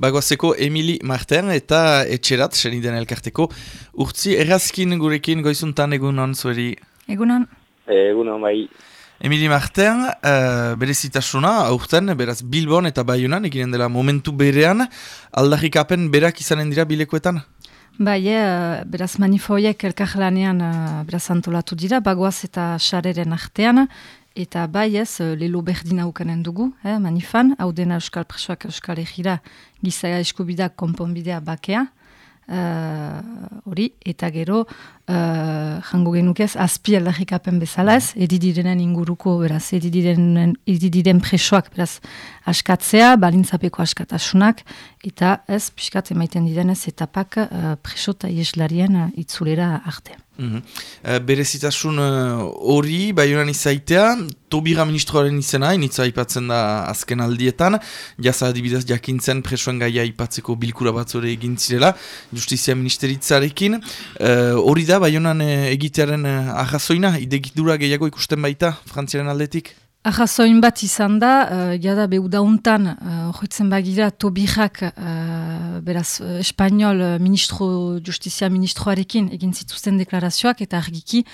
bagoazeko Emili Marten eta etxerat, seniden elkarteko. Urtzi, errazkin gurekin goizuntan egunon zueri? Egunon. Egunon, bai. Emili Marten, uh, berezitasuna, aurten, beraz Bilbon eta Bayunan, eginen dela momentu berean, aldarrikapen berak izanen dira bilekoetan? Bai, e, beraz manifoiek elkarlanean uh, beraz antolatu dira, bagoaz eta xareren artean, eta bai ez, lelo berdina ukanen dugu, eh, manifan, hau dena Euskal Presoak Euskal Egira gizaia eskubidak konponbidea bakea, hori, uh, eta gero, uh, jango genukez, azpi aldarrikapen bezala ez, edidirenen inguruko, beraz, edidiren, edidiren presoak, beraz, askatzea, balintzapeko askatasunak, eta ez, piskat emaiten direnez, etapak uh, preso eta ieslarien uh, itzulera arte. Mm -hmm. uh, Berezitasun hori, uh, bai honan izaitea, Tobira ministroaren izena, initza ipatzen da azken aldietan, jaza adibidez jakintzen presoen gaia ipatzeko bilkura batzore egin zirela, justizia ministeritzarekin, hori da, bai honan egitearen uh, ahazoina, idegidura gehiago ikusten baita, frantziaren aldetik? Ahazoin bat izan da, uh, jada beudauntan, uh, bagira, Tobirak, uh, beraz, uh, espanol uh, ministro, justizia ministroarekin egin zituzten deklarazioak, eta argiki,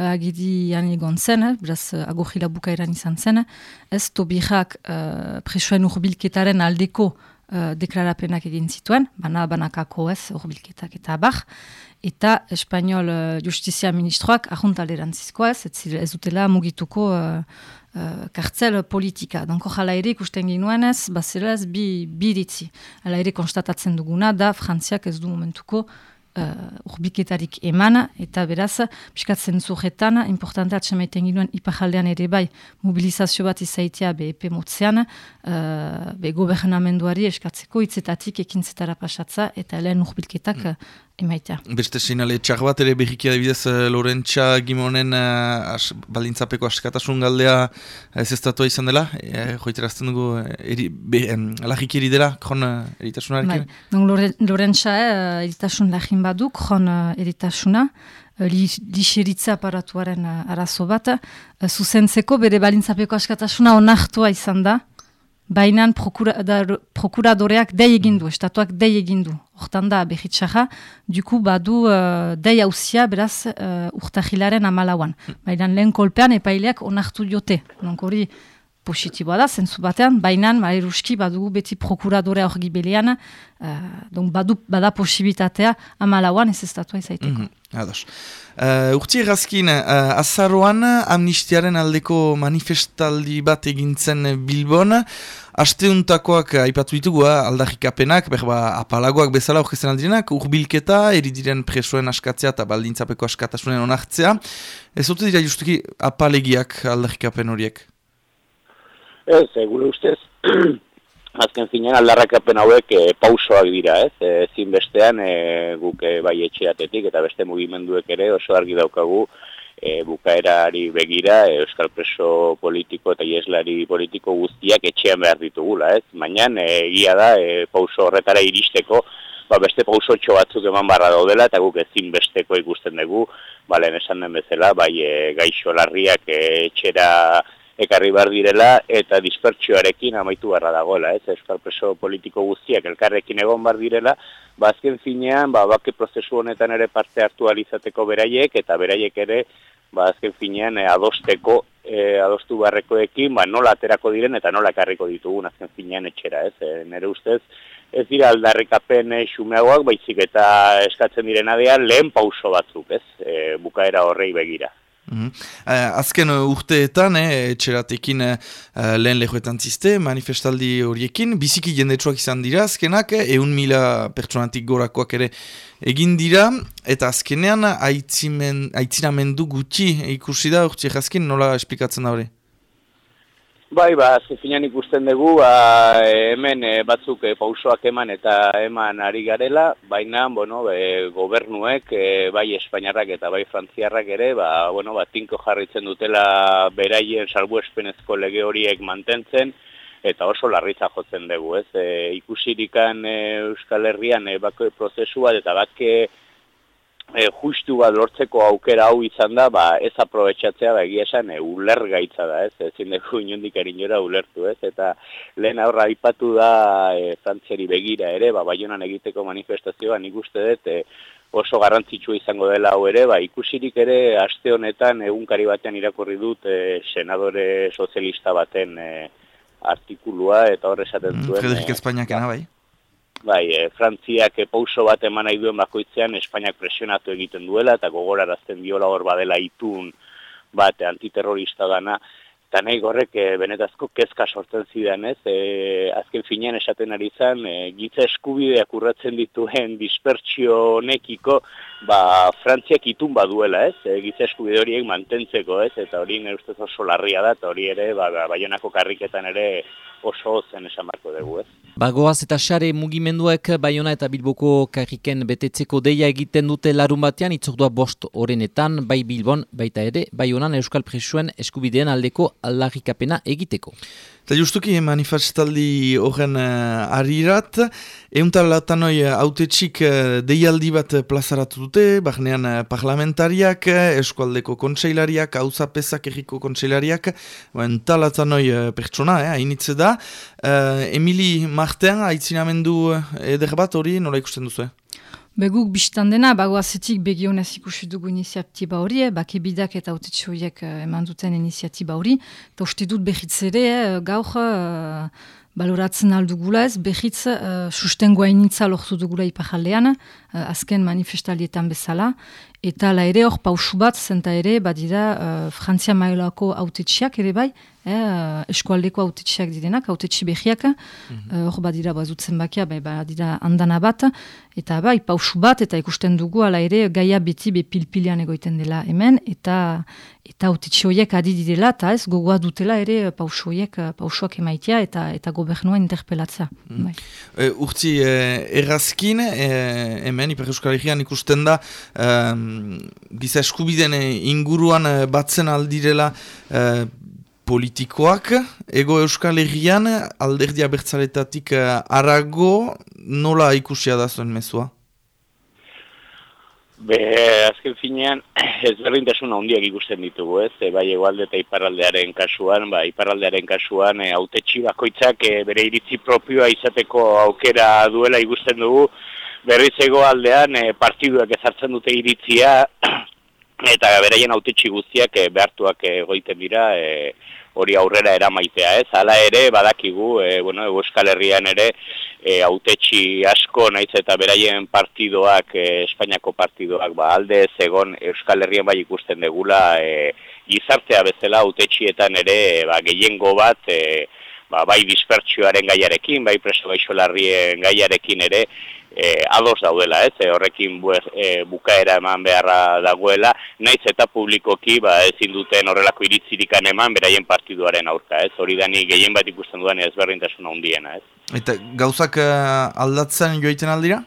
uh, agidi egon zen, eh, beraz, uh, agorila bukaeran izan zen, ez Tobirak uh, presoen urbilketaren aldeko uh, deklarapenak egin zituen, bana banakako ez, urbilketak eta abar, eta espanol uh, justizia ministroak ahuntaleran zizkoa ez, ez, ez dutela mugituko uh, kartzel politika. Donko jala ere ikusten ginuen ez, bi, bi ditzi. Hala ere konstatatzen duguna da Frantziak ez du momentuko uh, urbiketarik emana, eta beraz, piskatzen zuhetan, importante atxemaiten ginuen ipajaldean ere bai mobilizazio bat izaitea be epe motzean, uh, be gobernamenduari eskatzeko hitzetatik ekintzetara pasatza, eta lehen urbilketak mm emaita. Beste sinale txar bat ere behikia debidez uh, eh, Lorentza Gimonen uh, as, balintzapeko askatasun galdea ez ez izan dela, e, joiterazten dugu eri, be, em, eri dela, kron uh, eritasunarekin? Bai. Lorentza uh, eritasun lagin badu, kron uh, eritasuna, lixeritza aparatuaren arazo bat, zuzentzeko bere balintzapeko askatasuna onartua izan da, Baina prokuradoreak dei egindu, estatuak dei egindu. Hortan da, behitsaja, duku badu uh, dei hausia beraz uh, urtahilaren amalauan. Baina lehen kolpean epaileak onartu jote. Hori positiboa da, zentzu batean, baina mairuski badugu beti prokuradorea hor gibelian, uh, badu, bada posibitatea amalauan ez estatua izaiteko. Mm -hmm. Ados. Uh, urti errazkin, uh, azaroan amnistiaren aldeko manifestaldi bat egintzen Bilbon, Asteuntakoak aipatu ditugu, aldarrikapenak, berba apalagoak bezala orkesten aldirenak, urbilketa, eridiren presoen askatzea eta baldintzapeko askatasunen onartzea. Ez dute dira justuki apalegiak aldarrikapen horiek? Ez, gure ustez, azken zinean aldarrakapen hauek e, pausoak dira, ez? E, zinbestean e, guk e, bai etxeatetik eta beste mugimenduek ere oso argi daukagu e, bukaerari begira euskal preso politiko eta ieslari politiko guztiak etxean behar ditugula, ez? Baina egia da e, pauso horretara iristeko ba, beste pauso batzuk eman barra daudela eta guk ezin besteko ikusten dugu, balen esan den bezala, bai e, gaixo larriak e, etxera ekarri bar direla eta dispertsioarekin amaitu barra dagoela, ez? Euskal preso politiko guztiak elkarrekin egon bar direla, bazken ba, finean, ba, bake prozesu honetan ere parte hartu alizateko beraiek eta beraiek ere ba, finean e, adosteko e, adostu barrekoekin, ba, nola aterako diren eta nola ekarriko ditugun azken finean etxera, ez? E, nere ustez, ez dira aldarrikapen e, xumeagoak, baizik eta eskatzen diren adean lehen pauso batzuk, ez? E, bukaera horrei begira. Mm azken uh, urteetan, eh, etxeratekin uh, lehen lehoetan ziste, manifestaldi horiekin, biziki jendetsuak izan dira, azkenak, eun mila pertsonatik gorakoak ere egin dira, eta azkenean aitzinamendu gutxi ikusi da, urtsi azken nola esplikatzen da hori? Bai, ba, zefinan ikusten dugu, ba, hemen e, batzuk e, pausoak eman eta eman ari garela, baina, bueno, e, gobernuek, e, bai Espainiarrak eta bai Frantziarrak ere, ba, bueno, ba, tinko jarritzen dutela beraien salbu espenezko lege horiek mantentzen, eta oso larritza jotzen dugu, ez? E, ikusirikan e, Euskal Herrian e, bako prozesua eta bake e, justu bat lortzeko aukera hau izan da, ba, ez aprobetsatzea, ba, egia esan, e, uler gaitza da, ez, ezin dugu inondik erinora ulertu, ez, eta lehen aurra ipatu da e, frantziari begira ere, ba, baionan egiteko manifestazioa, nik uste dut, e, oso garrantzitsua izango dela hau ere, ba, ikusirik ere, aste honetan, egunkari batean irakorri dut, e, senadore sozialista baten e, artikulua, eta horre esaten mm, zuen. Frederik Espainiakena, bai? Bai, e, Frantziak e, pauso bat eman nahi duen bakoitzean Espainiak presionatu egiten duela eta gogorarazten diola hor badela itun bat antiterrorista dana. Eta nahi gorrek e, benetazko kezka sortzen zidan ez, e, azken finean esaten ari zen, e, gitza eskubideak urratzen dituen dispertsio nekiko, ba, Frantziak itun baduela ez, e, gitza eskubide horiek mantentzeko ez, eta hori nire ustez oso larria da, eta hori ere, ba, ba, baionako karriketan ere oso zen esan marko dugu ez. Bagoaz eta xare mugimenduek Baiona eta Bilboko karriken betetzeko deia egiten dute larun batean itzordua bost orenetan, bai Bilbon, baita ere, Baionan Euskal Presuen eskubideen aldeko aldarrikapena egiteko. Eta justuki manifestaldi horren uh, arirat, euntal latanoi autetxik uh, deialdi bat plazaratu dute, bahnean uh, parlamentariak, eskualdeko kontseilariak, hauzapezak erriko kontseilariak, euntal latanoi uh, pertsona, eh, hainitze da. Uh, Emili Martean, haitzinamendu eder bat hori, nola ikusten duzu? Beguk biztan dena, bagoazetik begionez ikusi dugu iniziatiba hori, eh, bake bidak eta autetxoiek eh, eman duten iniziatiba hori, eta uste dut behitz ere, eh, gaur eh, baloratzen aldugula ez, behitz eh, sustengoa initza lortu dugula ipajaldean, eh, azken manifestalietan bezala, eta la ere hor pausu bat, zenta ere, badira eh, Frantzia mailako autetxiak ere bai, eh, eskualdeko autetxiak direnak, autetxi behiak, mm -hmm. hor badira bazutzen bakia, bai, badira andana bat, eta bai, pausu bat, eta ikusten dugu, ala ere, gaia beti be pilpilean egoiten dela hemen, eta eta autetxi horiek adi direla, eta ez, gogoa dutela ere pausu horiek, pausuak emaitea, eta eta gobernua interpelatza. Mm bai. E, urti, e, errazkin, e, hemen, Iper Euskal Herrian ikusten da, e, giza eskubiden inguruan batzen aldirela, e, politikoak, ego euskal herrian, alderdia bertzaletatik uh, arago, nola ikusia da zuen mezua? Be, azken finean, ez berdintasun handiak ikusten ditugu, ez? E, bai, egualde eta iparraldearen kasuan, ba, iparraldearen kasuan, e, autetxi bakoitzak e, bere iritzi propioa izateko aukera duela ikusten dugu, berriz egoaldean e, partiduak ezartzen dute iritzia, eta beraien autetxi guztiak e, behartuak egoiten dira e, hori aurrera eramaitea ez. Hala ere badakigu, e, bueno, Euskal Herrian ere e, autetxi asko naiz eta beraien partidoak, e, Espainiako partidoak ba, alde egon Euskal Herrian bai ikusten degula e, gizartea bezala autetxietan ere ba, gehiengo bat e, ba, bai dispertsioaren gaiarekin, bai preso gaixolarrien gaiarekin ere, e, ados daudela, ez, e, horrekin e, bukaera eman beharra dagoela, naiz eta publikoki ba, ezin duten horrelako iritzirikan eman beraien partiduaren aurka, ez, hori dani gehien bat ikusten duan ez berrintasuna hundiena, ez. Eta gauzak aldatzen joiten aldira?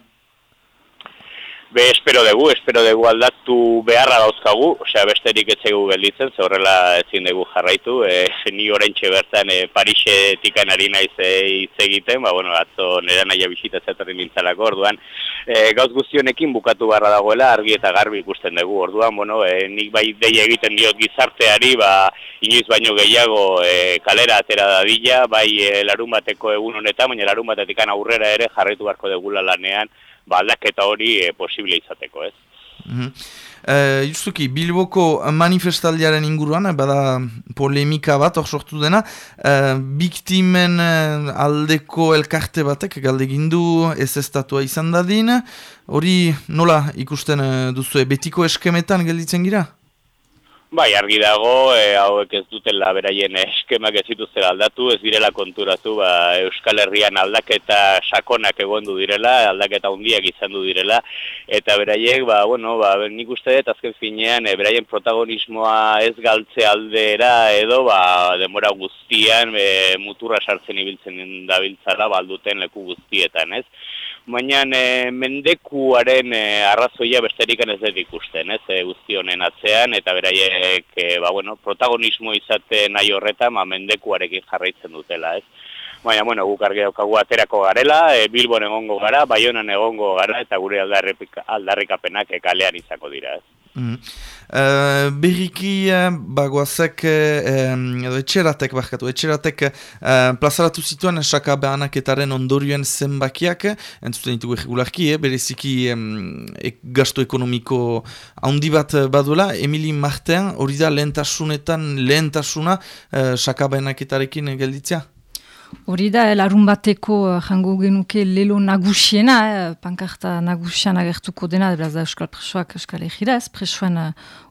Be, espero dugu, espero dugu aldatu beharra dauzkagu, osea, besterik etzegu gelditzen, ze horrela ezin dugu jarraitu, e, ni oraintxe bertan e, Parisetik anari naiz e, hitz egiten, ba, bueno, atzo nera naia bisita zetorri nintzalako, orduan, e, gauz guztionekin bukatu beharra dagoela, argi eta garbi ikusten dugu, orduan, bueno, e, nik bai dei egiten diot gizarteari, ba, inoiz baino gehiago e, kalera atera dadila, bai e, larun bateko egun honetan, baina larun batetik aurrera ere jarraitu beharko degula lanean, ba, hori e, posible izateko, ez? Mm justuki, Bilboko manifestaldiaren inguruan, bada polemika bat, hor sortu dena, uh, biktimen aldeko elkarte batek galdegindu ez estatua izan dadin, hori nola ikusten duzu, betiko eskemetan gelditzen gira? Bai, argi dago, e, hauek ez dutela beraien eskemak ez zituztela aldatu, ez direla konturatu, ba, Euskal Herrian aldaketa sakonak egondu direla, aldaketa hundiak izan du direla, eta beraiek, ba, bueno, ba, nik uste dut, azken finean, e, beraien protagonismoa ez galtze aldera, edo, ba, demora guztian, e, muturra sartzen ibiltzen dabiltzala, balduten leku guztietan, ez? Baina e, mendekuaren e, arrazoia besterik ez dut ikusten, ez, e, guzti honen atzean, eta beraiek, e, ba, bueno, protagonismo izate nahi horretan, ma ba, mendekuarekin jarraitzen dutela, ez. baina, bueno, guk argi daukagu aterako garela, e, Bilbon egongo gara, Baionan egongo gara, eta gure aldarrikapenak kalean izako dira, ez. Mm. Uh, berriki uh, bagoazek uh, edo etxeratek barkatu, etxeratek uh, plazaratu zituen esaka behanaketaren ondorioen zenbakiak, entzuten ditugu egularki, eh, bereziki um, ek, gasto ekonomiko handi bat badula, Emili Marten hori da lehentasunetan lehentasuna uh, saka gelditzea? Hori da, larun bateko uh, jango genuke lelo nagusiena, eh, pankarta nagusian agertuko dena, beraz da Euskal Presoak Euskal Egira, ez presoen uh,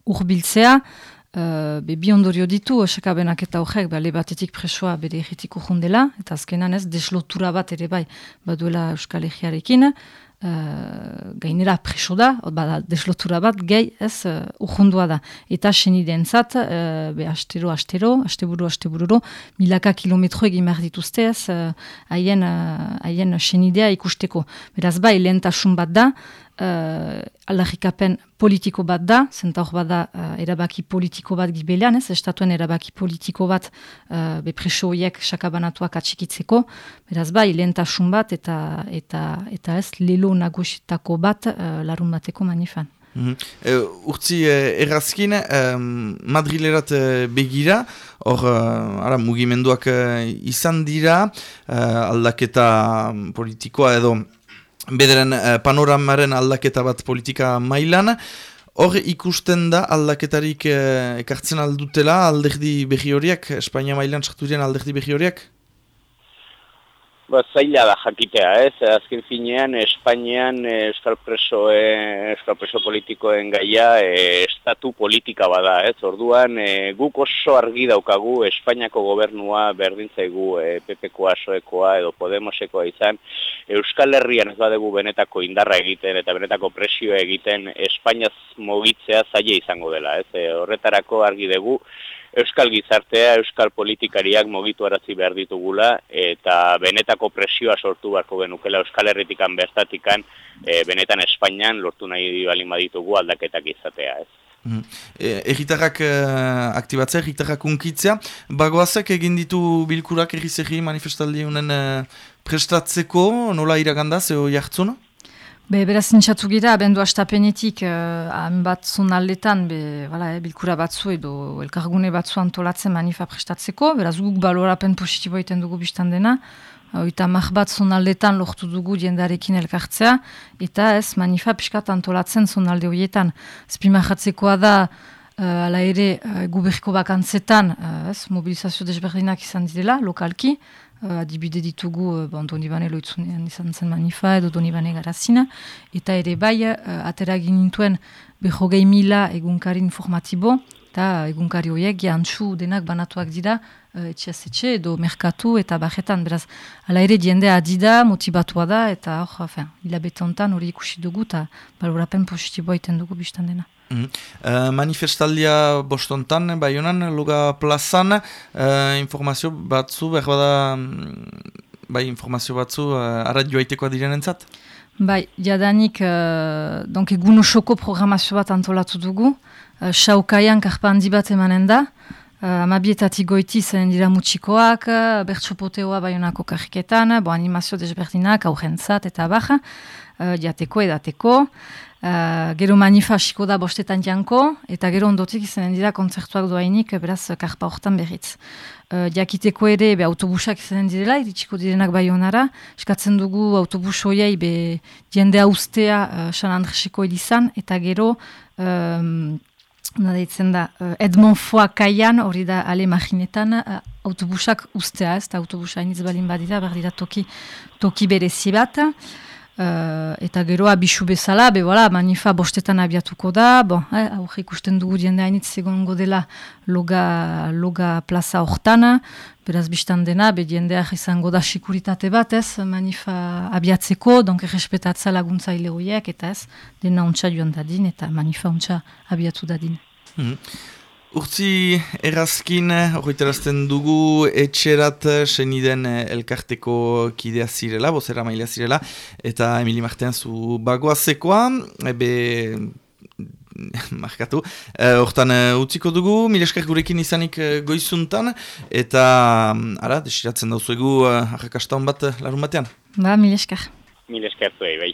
urbiltzea, uh, be bi ondorio ditu, esakabenak eta horrek, be, batetik presoa bere egitiko jundela, eta azkenan ez, deslotura bat ere bai, baduela Euskal Egiarekin, uh, gainera preso da, bada deslotura bat, gehi ez uh, urjundua da. Eta senideen zat, uh, be astero, astero, asteburu, astebururo, milaka kilometro egin behar dituzte ez, haien uh, senidea ikusteko. Beraz bai, lehentasun bat da, uh, aldarrikapen politiko bat da, zenta hor bada uh, erabaki politiko bat gibelean, ez, estatuen erabaki politiko bat uh, be preso horiek sakabanatuak atxikitzeko, beraz bai, lehentasun bat eta eta eta ez, lelo nagositako bat uh, larun bateko manifan. Mm urtzi errazkin, Madrilerat begira, hor ara, mugimenduak izan dira, aldaketa politikoa edo bederen uh, panoramaren aldaketa bat politika mailan, hor ikusten da aldaketarik uh, ekartzen aldutela alderdi behi horiak, Espainia mailan sartu diren alderdi behi horiak? Ba, zaila da jakitea, ez? Azken finean, Espainian Euskal Preso, Euskal Preso politikoen gaia e, estatu politika bada, ez? Orduan, e, guk oso argi daukagu Espainiako gobernua berdintzaigu e, PP-koa, Soekoa edo Podemosekoa izan, Euskal Herrian ez badegu benetako indarra egiten eta benetako presioa egiten Espainiaz mogitzea zaila izango dela, ez? E, horretarako argi dugu, euskal gizartea, euskal politikariak mogitu arazi behar ditugula eta benetako presioa sortu beharko genukela euskal herritikan bertatikan e, benetan Espainian lortu nahi balin baditugu aldaketak izatea ez. Mm. E, egitarrak e, aktibatzea, egitarrak unkitzea, bagoazek egin ditu bilkurak egizegi manifestaldi honen e, prestatzeko, nola iraganda, zeo jartzuna? Be, beraz zintxatu gira, abendu astapenetik, uh, bat zon aldetan, be, bala, eh, bilkura batzu edo elkargune batzu antolatzen manifa prestatzeko, beraz guk balorapen positibo iten dugu biztan dena, eta mah bat zon aldetan lortu dugu diendarekin elkartzea, eta ez manifa piskat antolatzen zon alde horietan. Zpimahatzekoa da, uh, ala ere, uh, guberko bakantzetan, uh, ez, mobilizazio desberdinak izan direla, lokalki, uh, adibide ditugu uh, bon, Donibane loitzunean izan zen manifa edo Donibane garazina, eta ere bai uh, atera ginintuen behogei mila egunkari informatibo, eta egunkari horiek jantzu denak banatuak dira uh, etxe edo merkatu eta bajetan, beraz, ala ere diendea adida, motibatua da, eta hor, hilabete honetan hori ikusi dugu, eta balorapen positiboa iten dugu biztan dena. Mm uh, manifestaldia bostontan, bai honan, luga plazan, uh, informazio batzu, behar bada, mm, bai informazio batzu, uh, arrat joaitekoa diren entzat? Bai, jadanik, uh, donk egun osoko programazio bat antolatu dugu, uh, saukaian karpa handi bat emanen da, uh, amabietatik goiti zen dira mutxikoak, uh, bertsopoteoa bai honako kariketan, bo animazio desberdinak, aurrentzat eta baja, uh, jateko edateko, Uh, gero manifasiko da bostetan janko, eta gero ondotik izanen dira kontzertuak doainik, beraz, karpa hortan berriz. Uh, jakiteko ere, be, autobusak izanen direla, iritsiko direnak bai honara, eskatzen dugu autobus hoiai, be, jendea ustea uh, San Andreseko edizan, eta gero, um, nadeitzen da, uh, Edmond Foa kaian, hori da ale maginetan, uh, autobusak ustea, ez da autobusa iniz balin badira, berdira toki, toki berezi bat, Uh, eta geroa bisu bezala, be voilà, manifa bostetan abiatuko da, bon, eh, aurre ikusten dugu diende hainitz egongo dela loga, loga plaza hortana, beraz biztan dena, be diendeak izango da sikuritate bat ez, manifa abiatzeko, donk errespetatza laguntza hile eta ez, dena ontsa joan dadin, eta manifa ontsa abiatu dadin. Mm Urtzi errazkin, horretarazten dugu etxerat seniden elkarteko kidea zirela, bozera mailea zirela, eta Emili Marten zu bagoazekoa, ebe markatu. Hortan, utziko dugu, mileskar gurekin izanik goizuntan, eta, ara, desiratzen dauzuegu, uh, bat larun batean. Ba, mileskar. Mileskar zuei, bai.